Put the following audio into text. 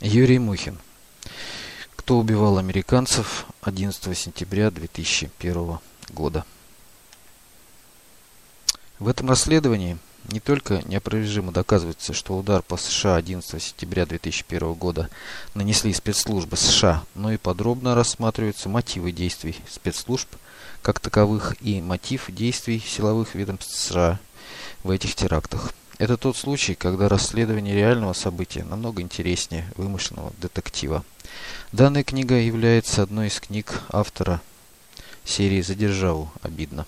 Юрий Мухин. Кто убивал американцев 11 сентября 2001 года? В этом расследовании не только неопровержимо доказывается, что удар по США 11 сентября 2001 года нанесли спецслужбы США, но и подробно рассматриваются мотивы действий спецслужб как таковых и мотив действий силовых ведомств США в этих терактах. Это тот случай, когда расследование реального события намного интереснее вымышленного детектива. Данная книга является одной из книг автора серии «За державу. Обидно».